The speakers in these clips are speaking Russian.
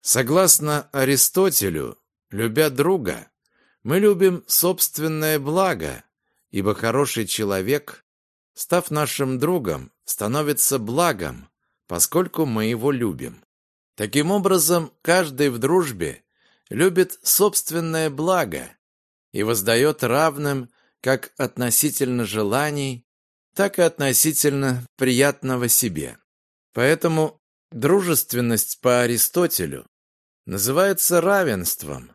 Согласно Аристотелю, любя друга, мы любим собственное благо, ибо хороший человек, став нашим другом, становится благом, поскольку мы его любим. Таким образом, каждый в дружбе любит собственное благо и воздает равным как относительно желаний, так и относительно приятного себе. Поэтому дружественность по Аристотелю называется равенством,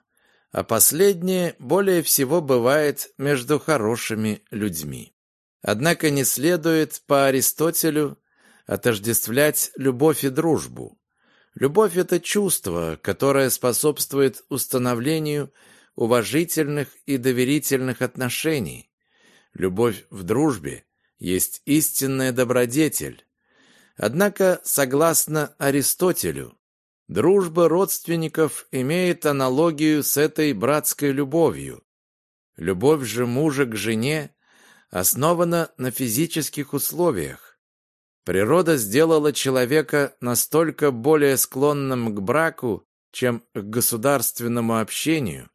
а последнее более всего бывает между хорошими людьми. Однако не следует по Аристотелю отождествлять любовь и дружбу. Любовь – это чувство, которое способствует установлению уважительных и доверительных отношений. Любовь в дружбе есть истинная добродетель. Однако, согласно Аристотелю, дружба родственников имеет аналогию с этой братской любовью. Любовь же мужа к жене основана на физических условиях. Природа сделала человека настолько более склонным к браку, чем к государственному общению,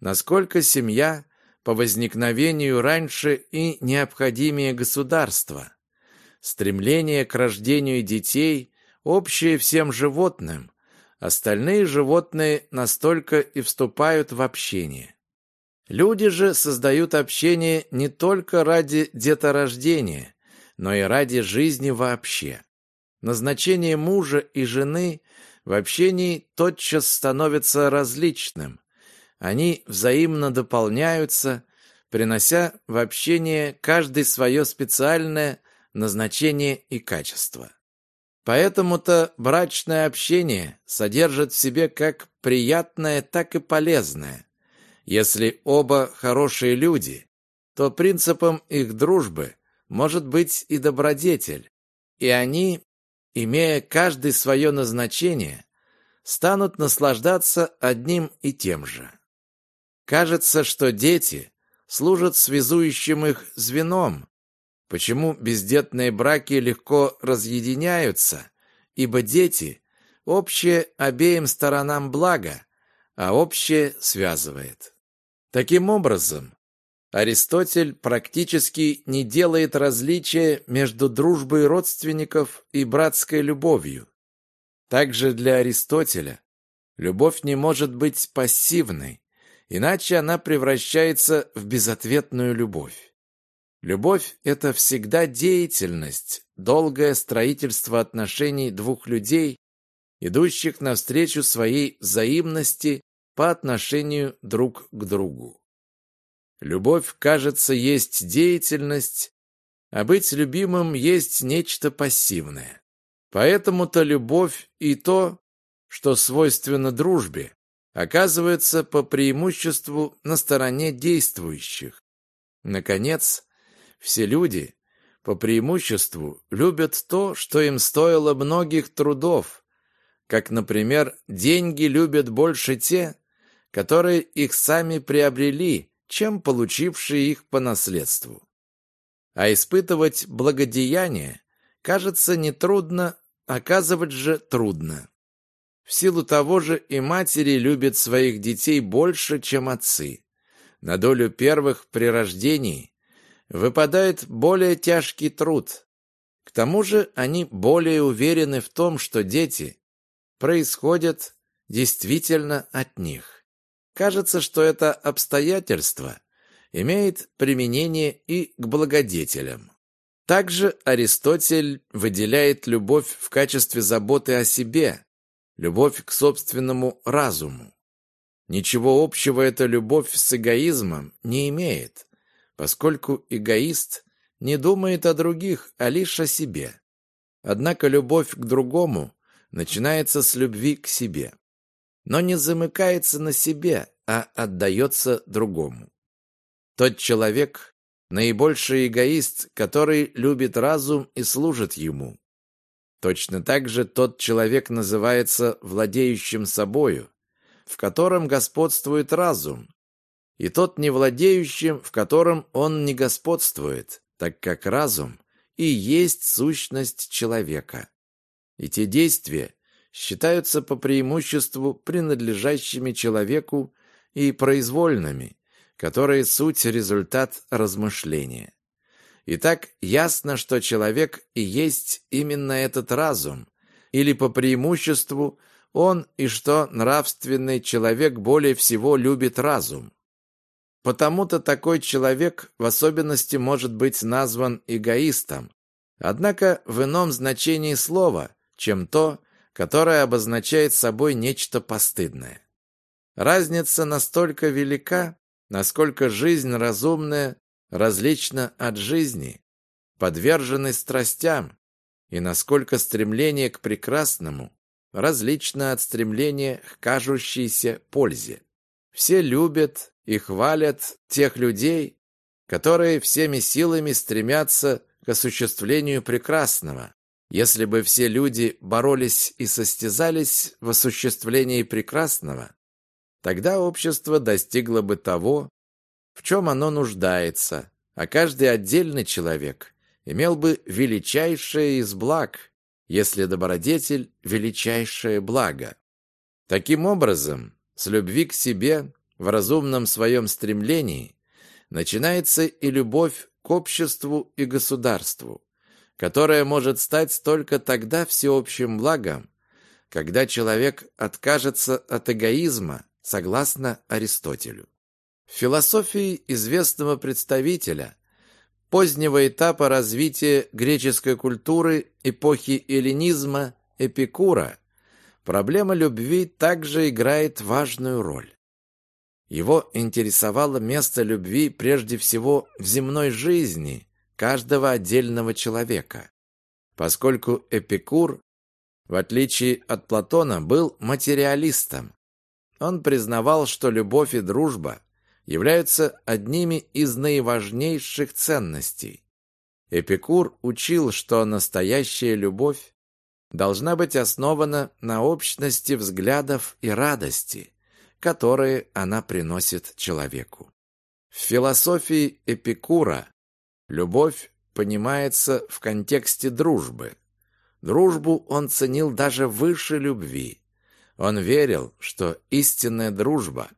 насколько семья по возникновению раньше и необходимее государства. Стремление к рождению детей общее всем животным, остальные животные настолько и вступают в общение. Люди же создают общение не только ради деторождения, но и ради жизни вообще. Назначение мужа и жены в общении тотчас становится различным, они взаимно дополняются, принося в общение каждый свое специальное назначение и качество. Поэтому-то брачное общение содержит в себе как приятное, так и полезное. Если оба хорошие люди, то принципом их дружбы может быть и добродетель, и они, имея каждый свое назначение, станут наслаждаться одним и тем же. Кажется, что дети служат связующим их звеном. Почему бездетные браки легко разъединяются? Ибо дети – общее обеим сторонам благо, а общее связывает. Таким образом, Аристотель практически не делает различия между дружбой родственников и братской любовью. Также для Аристотеля любовь не может быть пассивной, иначе она превращается в безответную любовь. Любовь – это всегда деятельность, долгое строительство отношений двух людей, идущих навстречу своей взаимности по отношению друг к другу. Любовь, кажется, есть деятельность, а быть любимым есть нечто пассивное. Поэтому-то любовь и то, что свойственно дружбе, оказывается по преимуществу на стороне действующих. Наконец, все люди по преимуществу любят то, что им стоило многих трудов, как, например, деньги любят больше те, которые их сами приобрели, чем получившие их по наследству. А испытывать благодеяние, кажется, нетрудно, оказывать же трудно. В силу того же и матери любят своих детей больше, чем отцы. На долю первых при рождении выпадает более тяжкий труд. К тому же они более уверены в том, что дети происходят действительно от них. Кажется, что это обстоятельство имеет применение и к благодетелям. Также Аристотель выделяет любовь в качестве заботы о себе, любовь к собственному разуму. Ничего общего эта любовь с эгоизмом не имеет, поскольку эгоист не думает о других, а лишь о себе. Однако любовь к другому начинается с любви к себе, но не замыкается на себе, а отдается другому. Тот человек – наибольший эгоист, который любит разум и служит ему. Точно так же тот человек называется владеющим собою, в котором господствует разум, и тот не владеющим, в котором он не господствует, так как разум и есть сущность человека. И те действия, считаются по преимуществу принадлежащими человеку и произвольными, которые суть результат размышления. Итак, ясно, что человек и есть именно этот разум, или по преимуществу он и что нравственный человек более всего любит разум. Потому-то такой человек в особенности может быть назван эгоистом, однако в ином значении слова, чем то, которое обозначает собой нечто постыдное. Разница настолько велика, насколько жизнь разумная различна от жизни, подверженной страстям, и насколько стремление к прекрасному различно от стремления к кажущейся пользе. Все любят и хвалят тех людей, которые всеми силами стремятся к осуществлению прекрасного. Если бы все люди боролись и состязались в осуществлении прекрасного, тогда общество достигло бы того, в чем оно нуждается, а каждый отдельный человек имел бы величайшее из благ, если добродетель – величайшее благо. Таким образом, с любви к себе в разумном своем стремлении начинается и любовь к обществу и государству, которая может стать только тогда всеобщим благом, когда человек откажется от эгоизма, согласно Аристотелю. В философии известного представителя позднего этапа развития греческой культуры эпохи эллинизма Эпикура проблема любви также играет важную роль. Его интересовало место любви прежде всего в земной жизни каждого отдельного человека, поскольку Эпикур, в отличие от Платона, был материалистом. Он признавал, что любовь и дружба являются одними из наиважнейших ценностей. Эпикур учил, что настоящая любовь должна быть основана на общности взглядов и радости, которые она приносит человеку. В философии Эпикура любовь понимается в контексте дружбы. Дружбу он ценил даже выше любви. Он верил, что истинная дружба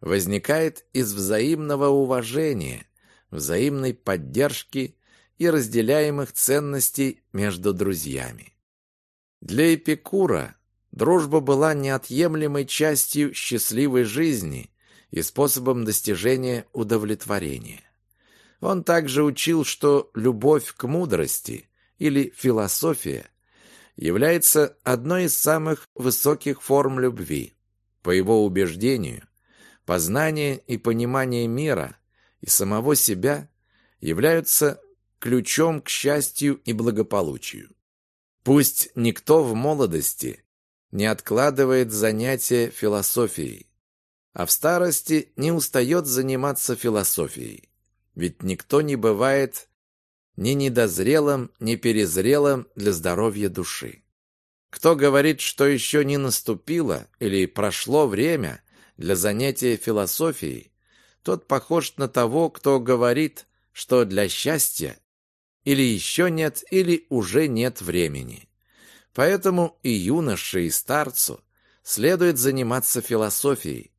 возникает из взаимного уважения, взаимной поддержки и разделяемых ценностей между друзьями. Для Эпикура Дружба была неотъемлемой частью счастливой жизни и способом достижения удовлетворения. Он также учил, что любовь к мудрости или философия является одной из самых высоких форм любви. По его убеждению, познание и понимание мира и самого себя являются ключом к счастью и благополучию. Пусть никто в молодости не откладывает занятия философией, а в старости не устает заниматься философией. Ведь никто не бывает ни недозрелым, ни перезрелым для здоровья души. Кто говорит, что еще не наступило или прошло время для занятия философией, тот похож на того, кто говорит, что для счастья или еще нет, или уже нет времени. Поэтому и юноше, и старцу следует заниматься философией.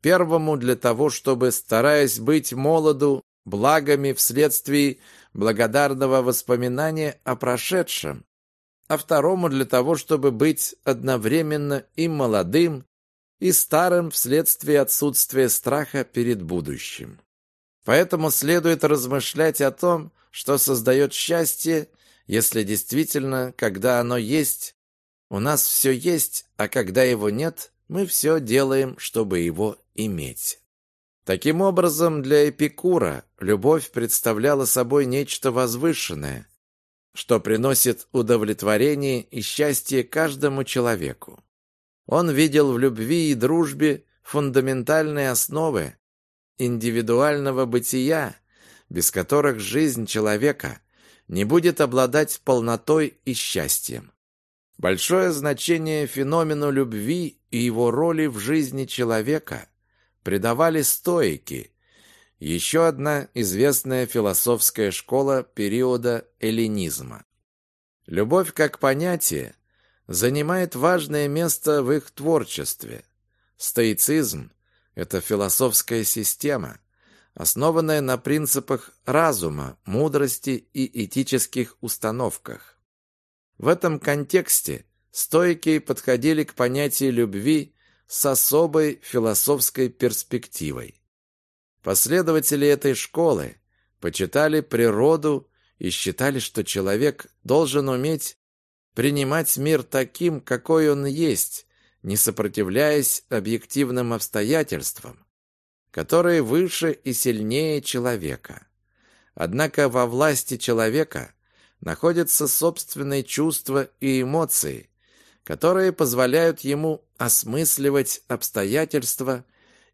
Первому для того, чтобы, стараясь быть молоду, благами вследствие благодарного воспоминания о прошедшем, а второму для того, чтобы быть одновременно и молодым, и старым вследствие отсутствия страха перед будущим. Поэтому следует размышлять о том, что создает счастье если действительно, когда оно есть, у нас все есть, а когда его нет, мы все делаем, чтобы его иметь. Таким образом, для Эпикура любовь представляла собой нечто возвышенное, что приносит удовлетворение и счастье каждому человеку. Он видел в любви и дружбе фундаментальные основы индивидуального бытия, без которых жизнь человека не будет обладать полнотой и счастьем. Большое значение феномену любви и его роли в жизни человека придавали стоики, еще одна известная философская школа периода эллинизма. Любовь как понятие занимает важное место в их творчестве. Стоицизм – это философская система, основанная на принципах разума, мудрости и этических установках. В этом контексте стойки подходили к понятию любви с особой философской перспективой. Последователи этой школы почитали природу и считали, что человек должен уметь принимать мир таким, какой он есть, не сопротивляясь объективным обстоятельствам, которые выше и сильнее человека. Однако во власти человека находятся собственные чувства и эмоции, которые позволяют ему осмысливать обстоятельства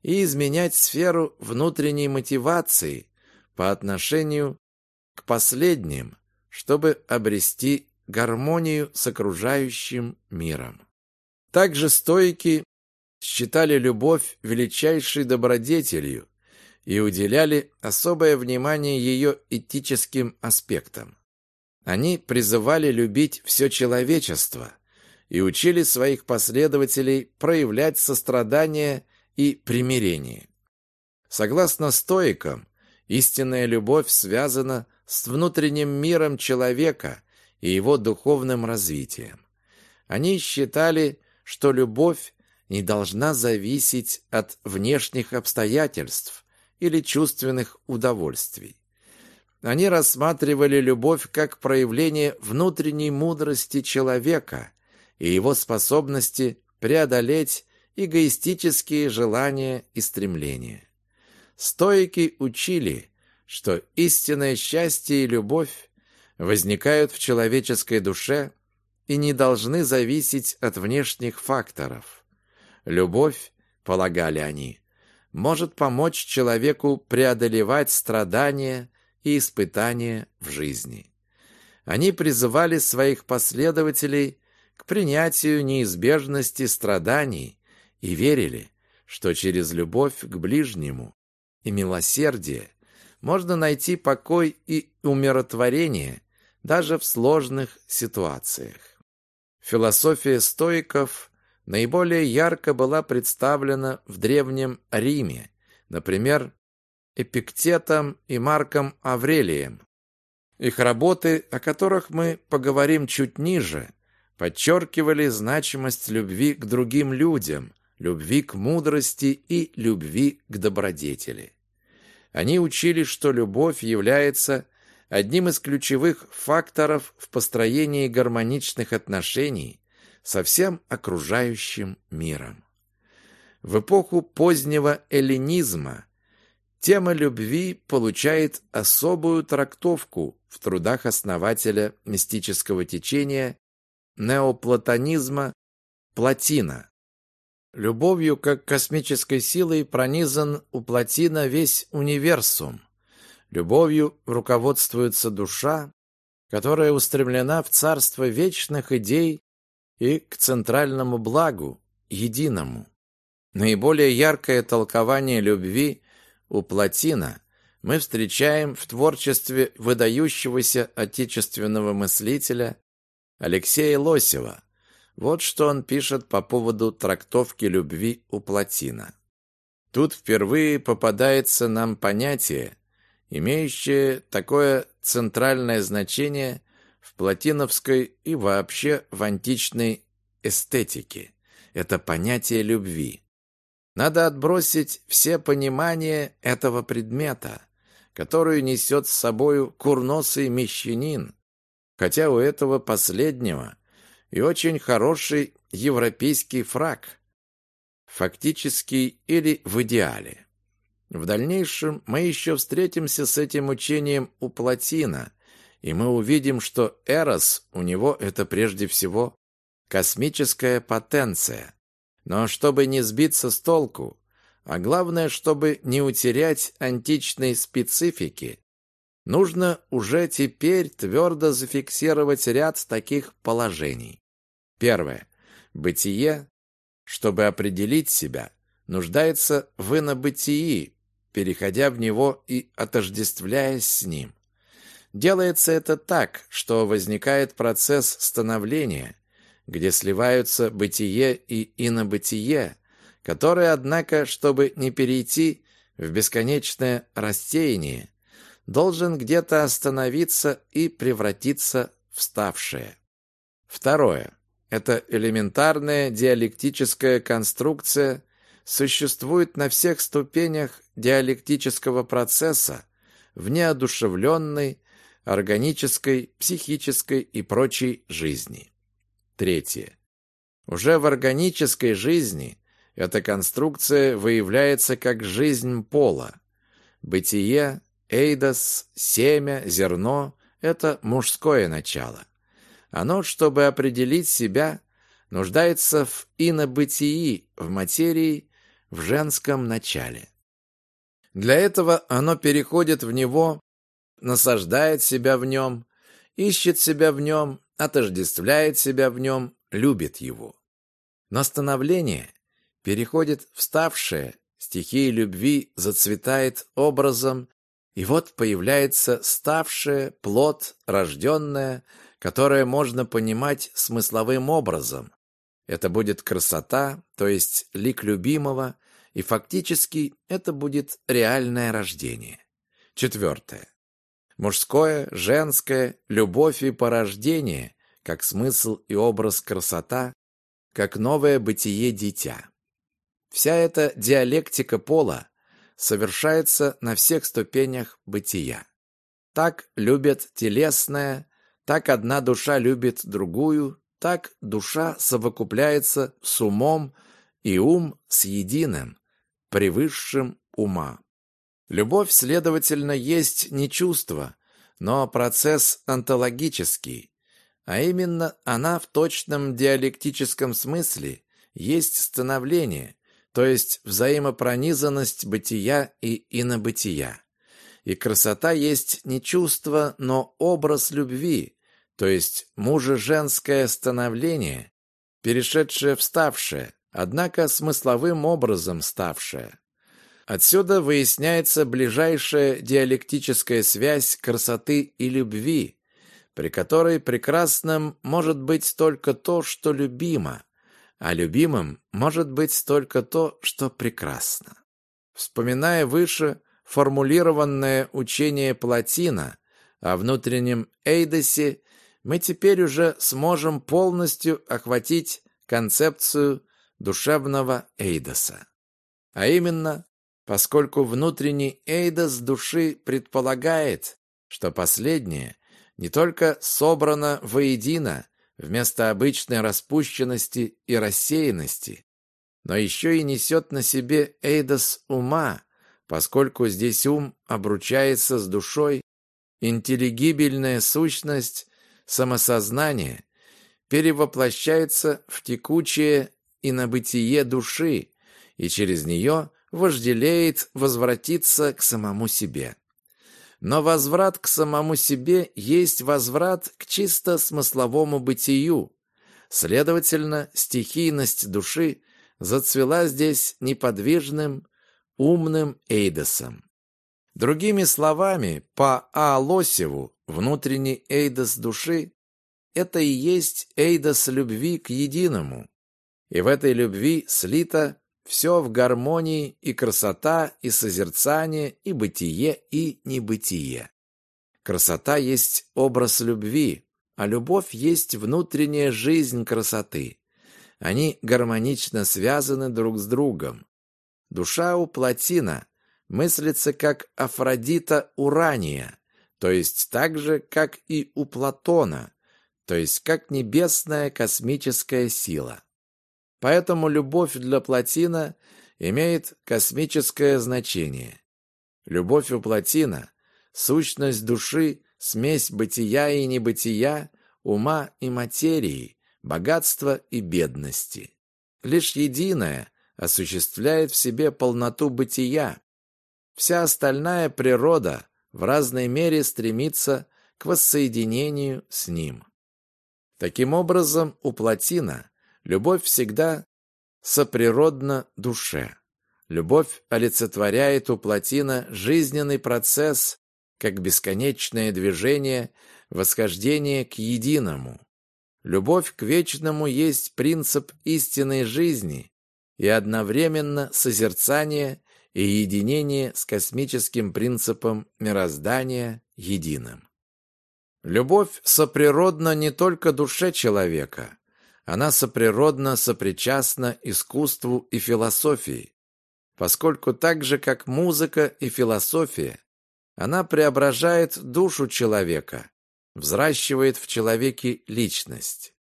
и изменять сферу внутренней мотивации по отношению к последним, чтобы обрести гармонию с окружающим миром. Также стойки считали любовь величайшей добродетелью и уделяли особое внимание ее этическим аспектам. Они призывали любить все человечество и учили своих последователей проявлять сострадание и примирение. Согласно стоикам, истинная любовь связана с внутренним миром человека и его духовным развитием. Они считали, что любовь не должна зависеть от внешних обстоятельств или чувственных удовольствий. Они рассматривали любовь как проявление внутренней мудрости человека и его способности преодолеть эгоистические желания и стремления. Стоики учили, что истинное счастье и любовь возникают в человеческой душе и не должны зависеть от внешних факторов. Любовь, полагали они, может помочь человеку преодолевать страдания и испытания в жизни. Они призывали своих последователей к принятию неизбежности страданий и верили, что через любовь к ближнему и милосердие можно найти покой и умиротворение даже в сложных ситуациях. Философия стоиков наиболее ярко была представлена в Древнем Риме, например, Эпиктетом и Марком Аврелием. Их работы, о которых мы поговорим чуть ниже, подчеркивали значимость любви к другим людям, любви к мудрости и любви к добродетели. Они учили, что любовь является одним из ключевых факторов в построении гармоничных отношений со всем окружающим миром. В эпоху позднего эллинизма тема любви получает особую трактовку в трудах основателя мистического течения неоплатонизма Платина. Любовью как космической силой пронизан у Платина весь универсум – Любовью руководствуется душа, которая устремлена в царство вечных идей и к центральному благу, единому. Наиболее яркое толкование любви у Платина мы встречаем в творчестве выдающегося отечественного мыслителя Алексея Лосева. Вот что он пишет по поводу трактовки любви у Платина. Тут впервые попадается нам понятие, имеющее такое центральное значение в платиновской и вообще в античной эстетике. Это понятие любви. Надо отбросить все понимания этого предмета, которую несет с собою курносый мещанин, хотя у этого последнего и очень хороший европейский фраг, фактически или в идеале. В дальнейшем мы еще встретимся с этим учением у Платина, и мы увидим, что Эрос у него это прежде всего космическая потенция. Но чтобы не сбиться с толку, а главное, чтобы не утерять античной специфики, нужно уже теперь твердо зафиксировать ряд таких положений. Первое. Бытие, чтобы определить себя, нуждается в инобытии, переходя в него и отождествляясь с ним. Делается это так, что возникает процесс становления, где сливаются бытие и инобытие, который, однако, чтобы не перейти в бесконечное растение, должен где-то остановиться и превратиться в ставшее. Второе. Это элементарная диалектическая конструкция существует на всех ступенях диалектического процесса в неодушевленной, органической, психической и прочей жизни. Третье. Уже в органической жизни эта конструкция выявляется как жизнь пола. Бытие, эйдос, семя, зерно – это мужское начало. Оно, чтобы определить себя, нуждается в инобытии, в материи, в женском начале. Для этого оно переходит в него, насаждает себя в нем, ищет себя в нем, отождествляет себя в нем, любит его. Но становление переходит в ставшее, стихия любви зацветает образом, и вот появляется ставшее, плод, рожденное, которое можно понимать смысловым образом. Это будет красота, то есть лик любимого, и фактически это будет реальное рождение. Четвертое. Мужское, женское, любовь и порождение, как смысл и образ красота, как новое бытие дитя. Вся эта диалектика пола совершается на всех ступенях бытия. Так любят телесное, так одна душа любит другую, так душа совокупляется с умом и ум с единым, превысшим ума. Любовь, следовательно, есть не чувство, но процесс онтологический, а именно она в точном диалектическом смысле есть становление, то есть взаимопронизанность бытия и инобытия. И красота есть не чувство, но образ любви, то есть мужа-женское становление, перешедшее в ставшее, однако смысловым образом ставшее. Отсюда выясняется ближайшая диалектическая связь красоты и любви, при которой прекрасным может быть только то, что любимо, а любимым может быть только то, что прекрасно. Вспоминая выше формулированное учение Платина о внутреннем эйдосе, мы теперь уже сможем полностью охватить концепцию душевного эйдоса. А именно, поскольку внутренний эйдос души предполагает, что последнее не только собрано воедино, вместо обычной распущенности и рассеянности, но еще и несет на себе эйдос ума, поскольку здесь ум обручается с душой, интеллигибельная сущность, самосознание перевоплощается в текучее и на бытие души, и через нее вожделеет возвратиться к самому себе. Но возврат к самому себе есть возврат к чисто смысловому бытию. Следовательно, стихийность души зацвела здесь неподвижным, умным эйдосом. Другими словами, по А. Лосеву, внутренний эйдос души – это и есть эйдос любви к единому. И в этой любви слито все в гармонии и красота, и созерцание, и бытие, и небытие. Красота есть образ любви, а любовь есть внутренняя жизнь красоты. Они гармонично связаны друг с другом. Душа у Платина мыслится как Афродита Урания, то есть так же, как и у Платона, то есть как небесная космическая сила. Поэтому любовь для Платина имеет космическое значение. Любовь у Платина – сущность души, смесь бытия и небытия, ума и материи, богатства и бедности. Лишь единое осуществляет в себе полноту бытия. Вся остальная природа в разной мере стремится к воссоединению с ним. Таким образом, у Платина Любовь всегда соприродна душе. Любовь олицетворяет у Платина жизненный процесс как бесконечное движение, восхождение к единому. Любовь к вечному есть принцип истинной жизни и одновременно созерцание и единение с космическим принципом мироздания единым. Любовь соприродна не только душе человека, она соприродна сопричастна искусству и философии, поскольку так же, как музыка и философия, она преображает душу человека, взращивает в человеке личность.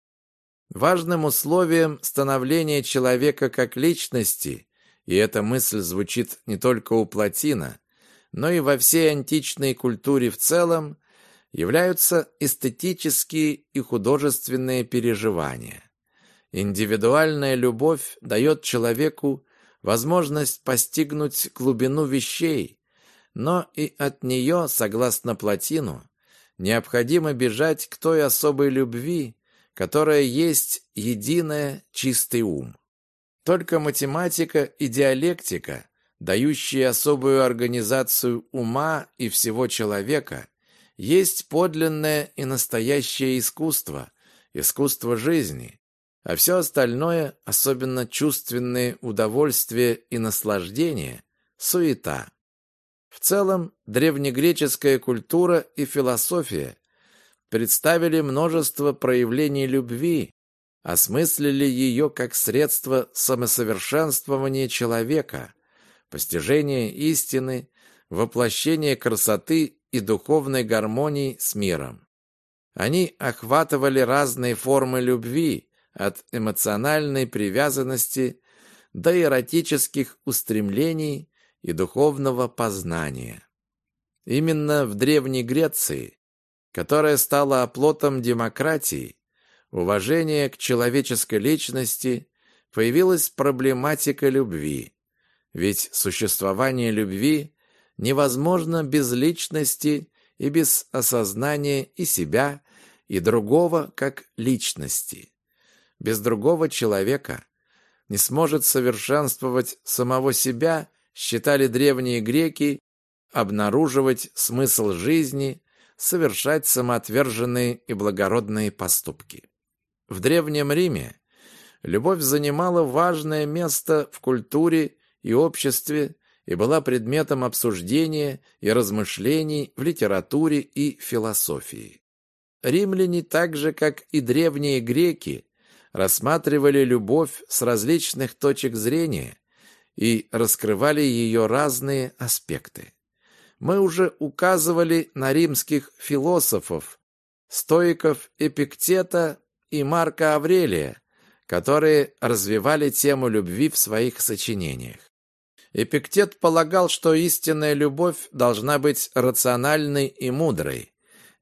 Важным условием становления человека как личности, и эта мысль звучит не только у Платина, но и во всей античной культуре в целом, являются эстетические и художественные переживания. Индивидуальная любовь дает человеку возможность постигнуть глубину вещей, но и от нее, согласно Платину, необходимо бежать к той особой любви, которая есть единая чистый ум. Только математика и диалектика, дающие особую организацию ума и всего человека, есть подлинное и настоящее искусство, искусство жизни, а все остальное, особенно чувственные удовольствия и наслаждения, суета. В целом, древнегреческая культура и философия представили множество проявлений любви, осмыслили ее как средство самосовершенствования человека, постижения истины, воплощения красоты и духовной гармонии с миром. Они охватывали разные формы любви, от эмоциональной привязанности до эротических устремлений и духовного познания. Именно в Древней Греции, которая стала оплотом демократии, уважения к человеческой личности, появилась проблематика любви. Ведь существование любви невозможно без личности и без осознания и себя, и другого как личности. Без другого человека не сможет совершенствовать самого себя считали древние греки, обнаруживать смысл жизни, совершать самоотверженные и благородные поступки. В Древнем Риме любовь занимала важное место в культуре и обществе и была предметом обсуждения и размышлений в литературе и философии. Римляне, так же как и древние греки, рассматривали любовь с различных точек зрения и раскрывали ее разные аспекты. Мы уже указывали на римских философов, стоиков Эпиктета и Марка Аврелия, которые развивали тему любви в своих сочинениях. Эпиктет полагал, что истинная любовь должна быть рациональной и мудрой.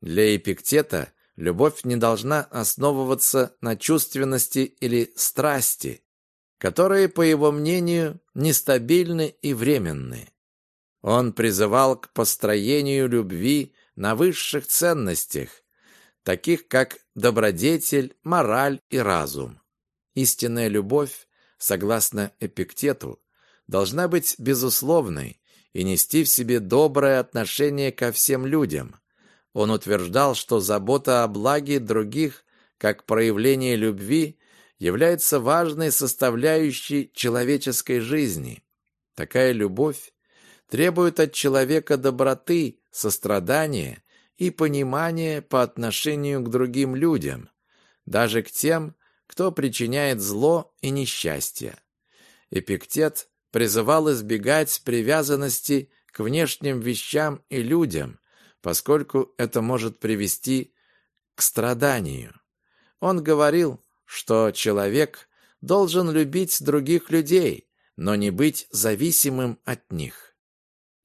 Для Эпиктета любовь не должна основываться на чувственности или страсти, которые, по его мнению, нестабильны и временны. Он призывал к построению любви на высших ценностях, таких как добродетель, мораль и разум. Истинная любовь, согласно Эпиктету, должна быть безусловной и нести в себе доброе отношение ко всем людям. Он утверждал, что забота о благе других, как проявление любви, является важной составляющей человеческой жизни. Такая любовь требует от человека доброты, сострадания и понимания по отношению к другим людям, даже к тем, кто причиняет зло и несчастье. Эпиктет призывал избегать привязанности к внешним вещам и людям, поскольку это может привести к страданию. Он говорил, что человек должен любить других людей, но не быть зависимым от них.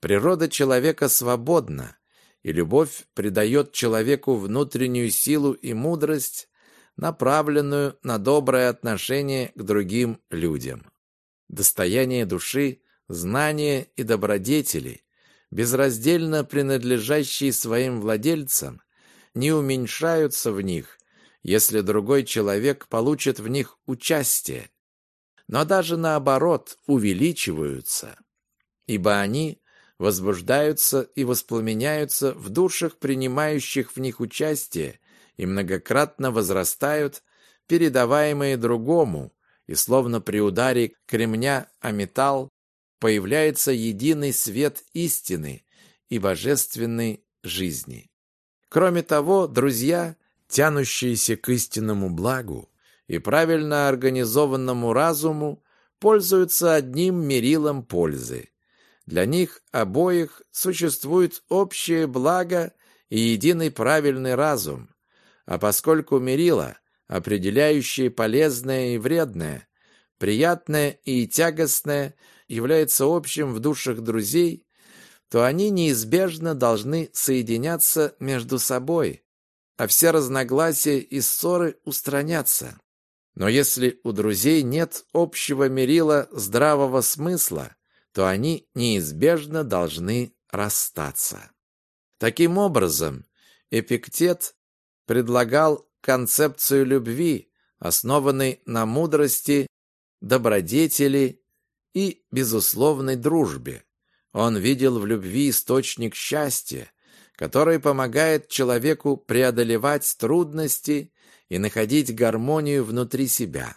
Природа человека свободна, и любовь придает человеку внутреннюю силу и мудрость, направленную на доброе отношение к другим людям. Достояние души, знания и добродетели, безраздельно принадлежащие своим владельцам, не уменьшаются в них если другой человек получит в них участие, но даже наоборот увеличиваются, ибо они возбуждаются и воспламеняются в душах, принимающих в них участие и многократно возрастают, передаваемые другому, и словно при ударе кремня о металл появляется единый свет истины и божественной жизни. Кроме того, друзья, тянущиеся к истинному благу и правильно организованному разуму, пользуются одним мерилом пользы. Для них обоих существует общее благо и единый правильный разум, а поскольку мерила, определяющие полезное и вредное, приятное и тягостное, является общим в душах друзей, то они неизбежно должны соединяться между собой, а все разногласия и ссоры устраняться. Но если у друзей нет общего мерила здравого смысла, то они неизбежно должны расстаться. Таким образом, Эпиктет предлагал концепцию любви, основанной на мудрости, добродетели и безусловной дружбе. Он видел в любви источник счастья, который помогает человеку преодолевать трудности и находить гармонию внутри себя.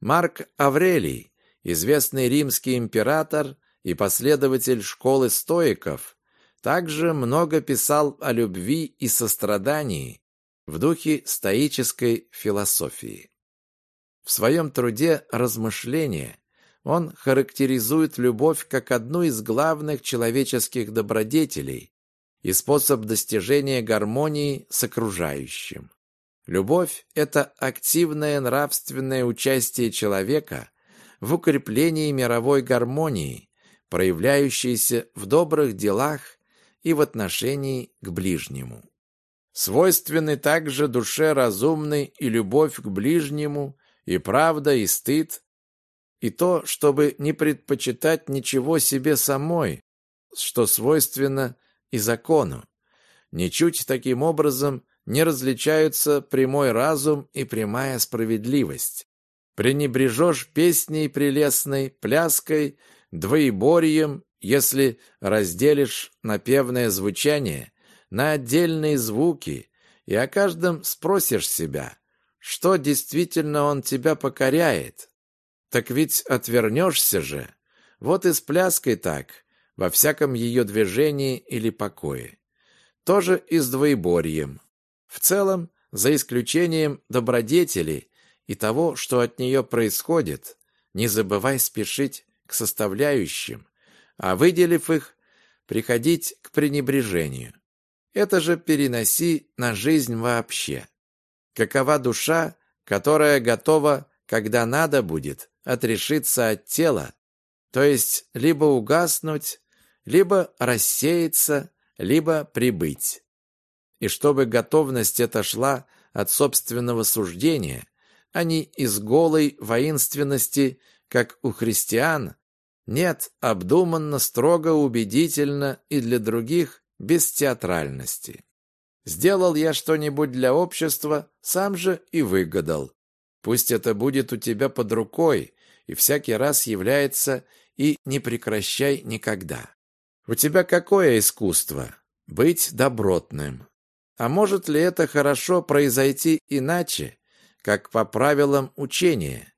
Марк Аврелий, известный римский император и последователь школы стоиков, также много писал о любви и сострадании в духе стоической философии. В своем труде «Размышления» он характеризует любовь как одну из главных человеческих добродетелей и способ достижения гармонии с окружающим. Любовь – это активное нравственное участие человека в укреплении мировой гармонии, проявляющееся в добрых делах и в отношении к ближнему. Свойственны также душе разумной и любовь к ближнему, и правда, и стыд, и то, чтобы не предпочитать ничего себе самой, что свойственно и закону. Ничуть таким образом не различаются прямой разум и прямая справедливость. Пренебрежешь песней прелестной, пляской, двоеборьем, если разделишь напевное звучание на отдельные звуки и о каждом спросишь себя, что действительно он тебя покоряет. Так ведь отвернешься же. Вот и с пляской так, во всяком ее движении или покое. Тоже и с двоеборьем. В целом, за исключением добродетели и того, что от нее происходит, не забывай спешить к составляющим, а выделив их, приходить к пренебрежению. Это же переноси на жизнь вообще. Какова душа, которая готова, когда надо будет, отрешиться от тела, то есть либо угаснуть, либо рассеяться, либо прибыть и чтобы готовность эта шла от собственного суждения, а не из голой воинственности, как у христиан, нет, обдуманно, строго, убедительно и для других без театральности. Сделал я что-нибудь для общества, сам же и выгадал. Пусть это будет у тебя под рукой и всякий раз является и не прекращай никогда. У тебя какое искусство? Быть добротным. А может ли это хорошо произойти иначе, как по правилам учения?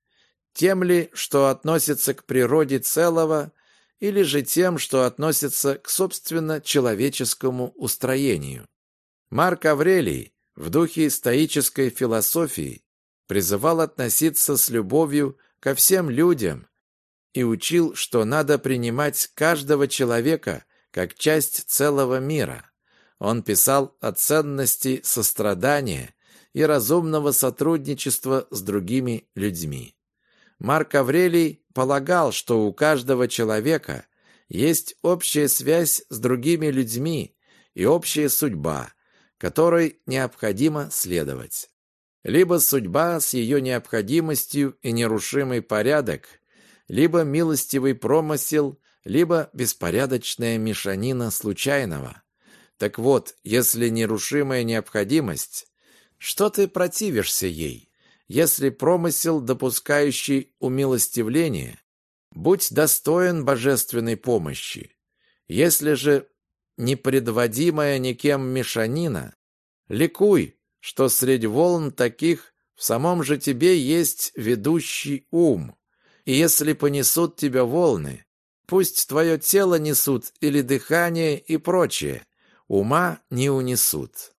Тем ли, что относится к природе целого, или же тем, что относится к собственно человеческому устроению? Марк Аврелий в духе стоической философии призывал относиться с любовью ко всем людям и учил, что надо принимать каждого человека как часть целого мира. Он писал о ценности сострадания и разумного сотрудничества с другими людьми. Марк Аврелий полагал, что у каждого человека есть общая связь с другими людьми и общая судьба, которой необходимо следовать. Либо судьба с ее необходимостью и нерушимый порядок, либо милостивый промысел, либо беспорядочная мешанина случайного. Так вот, если нерушимая необходимость, что ты противишься ей? Если промысел, допускающий умилостивление, будь достоин божественной помощи. Если же непредводимая никем мешанина, ликуй, что среди волн таких в самом же тебе есть ведущий ум. И если понесут тебя волны, пусть твое тело несут или дыхание и прочее, ума не унесут.